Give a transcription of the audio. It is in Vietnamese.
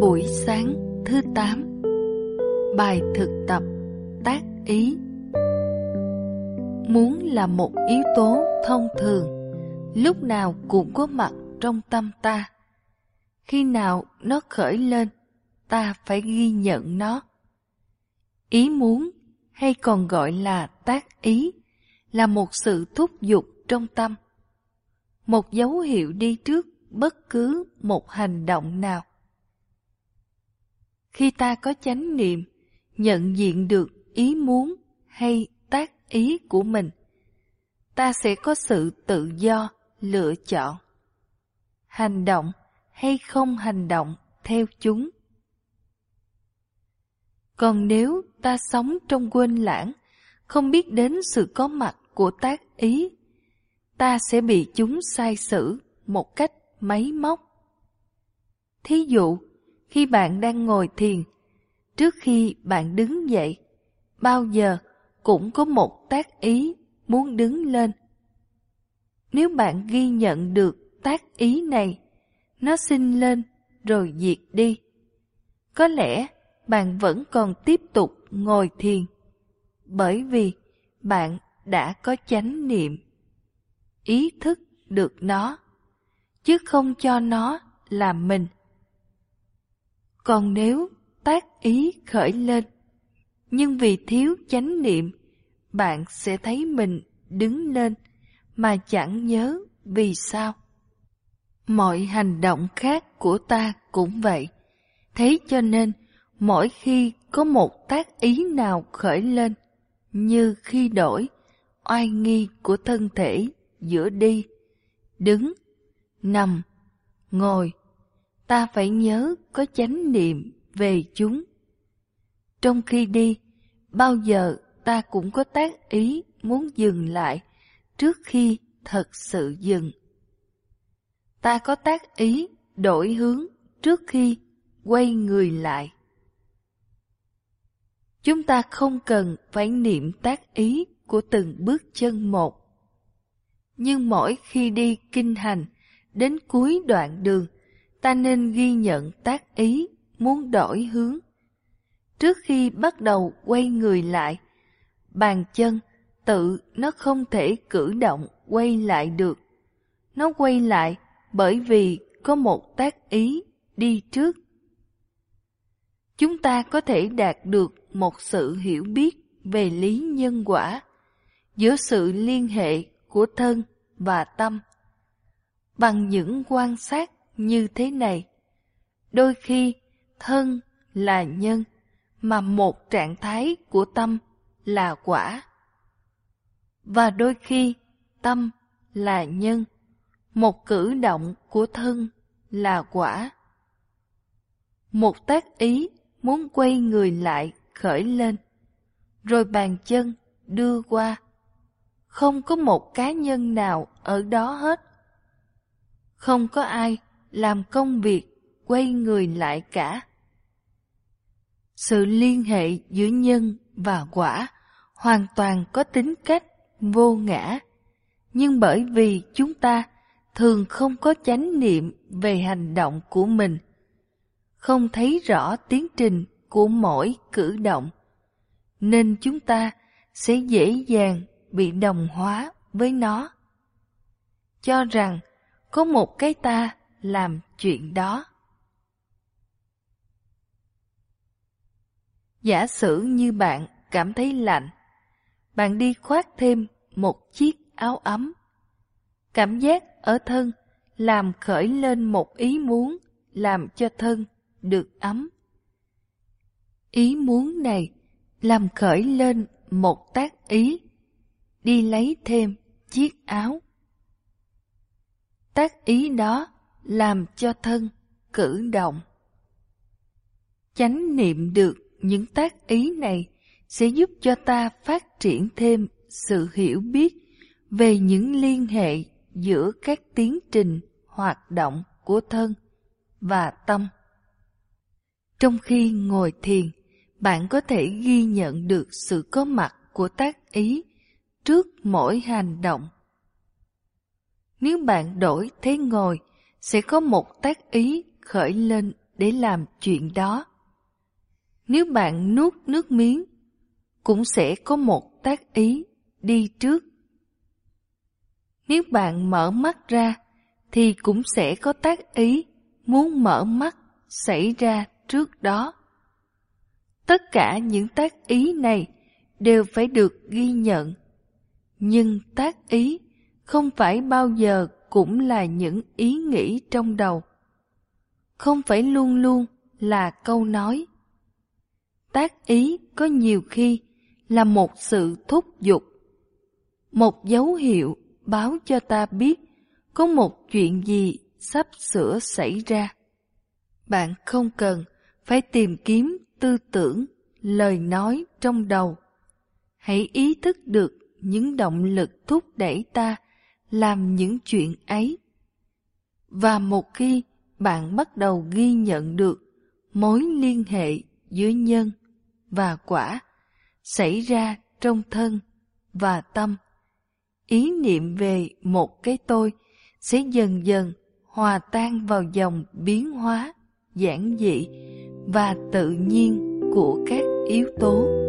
buổi sáng thứ 8 Bài thực tập tác ý. Muốn là một yếu tố thông thường, Lúc nào cũng có mặt trong tâm ta. Khi nào nó khởi lên, Ta phải ghi nhận nó. Ý muốn, hay còn gọi là tác ý, Là một sự thúc giục trong tâm. Một dấu hiệu đi trước bất cứ một hành động nào khi ta có chánh niệm, nhận diện được ý muốn hay tác ý của mình, ta sẽ có sự tự do lựa chọn. Hành động hay không hành động theo chúng. Còn nếu ta sống trong quên lãng, không biết đến sự có mặt của tác ý, ta sẽ bị chúng sai sử một cách máy móc. Thí dụ, khi bạn đang ngồi thiền, trước khi bạn đứng dậy, bao giờ cũng có một tác ý muốn đứng lên. Nếu bạn ghi nhận được tác ý này, nó sinh lên rồi diệt đi. Có lẽ bạn vẫn còn tiếp tục ngồi thiền, bởi vì bạn đã có chánh niệm, ý thức được nó, chứ không cho nó làm mình. Còn nếu tác ý khởi lên, nhưng vì thiếu chánh niệm, bạn sẽ thấy mình đứng lên mà chẳng nhớ vì sao. Mọi hành động khác của ta cũng vậy. Thế cho nên, mỗi khi có một tác ý nào khởi lên, như khi đổi, oai nghi của thân thể giữa đi, đứng, nằm, ngồi, ta phải nhớ có chánh niệm về chúng. Trong khi đi, bao giờ ta cũng có tác ý muốn dừng lại trước khi thật sự dừng. Ta có tác ý đổi hướng trước khi quay người lại. Chúng ta không cần phải niệm tác ý của từng bước chân một. Nhưng mỗi khi đi kinh hành, đến cuối đoạn đường, ta nên ghi nhận tác ý muốn đổi hướng. Trước khi bắt đầu quay người lại, bàn chân tự nó không thể cử động quay lại được. Nó quay lại bởi vì có một tác ý đi trước. Chúng ta có thể đạt được một sự hiểu biết về lý nhân quả giữa sự liên hệ của thân và tâm bằng những quan sát như thế này. Đôi khi thân là nhân, mà một trạng thái của tâm là quả. Và đôi khi tâm là nhân, một cử động của thân là quả. Một tác ý muốn quay người lại khởi lên, rồi bàn chân đưa qua. Không có một cá nhân nào ở đó hết. Không có ai làm công việc quay người lại cả. Sự liên hệ giữa nhân và quả hoàn toàn có tính cách vô ngã, nhưng bởi vì chúng ta thường không có chánh niệm về hành động của mình, không thấy rõ tiến trình của mỗi cử động, nên chúng ta sẽ dễ dàng bị đồng hóa với nó. Cho rằng có một cái ta làm chuyện đó. Giả sử như bạn cảm thấy lạnh, bạn đi khoác thêm một chiếc áo ấm. Cảm giác ở thân làm khởi lên một ý muốn làm cho thân được ấm. Ý muốn này làm khởi lên một tác ý, đi lấy thêm chiếc áo. Tác ý đó làm cho thân cử động. Chánh niệm được những tác ý này sẽ giúp cho ta phát triển thêm sự hiểu biết về những liên hệ giữa các tiến trình hoạt động của thân và tâm. Trong khi ngồi thiền, bạn có thể ghi nhận được sự có mặt của tác ý trước mỗi hành động. Nếu bạn đổi thế ngồi, sẽ có một tác ý khởi lên để làm chuyện đó. Nếu bạn nuốt nước miếng, cũng sẽ có một tác ý đi trước. Nếu bạn mở mắt ra, thì cũng sẽ có tác ý muốn mở mắt xảy ra trước đó. Tất cả những tác ý này đều phải được ghi nhận. Nhưng tác ý không phải bao giờ cũng là những ý nghĩ trong đầu. Không phải luôn luôn là câu nói. Tác ý có nhiều khi là một sự thúc giục, một dấu hiệu báo cho ta biết có một chuyện gì sắp sửa xảy ra. Bạn không cần phải tìm kiếm tư tưởng, lời nói trong đầu. Hãy ý thức được những động lực thúc đẩy ta làm những chuyện ấy. Và một khi bạn bắt đầu ghi nhận được mối liên hệ giữa nhân và quả xảy ra trong thân và tâm, ý niệm về một cái tôi sẽ dần dần hòa tan vào dòng biến hóa giản dị và tự nhiên của các yếu tố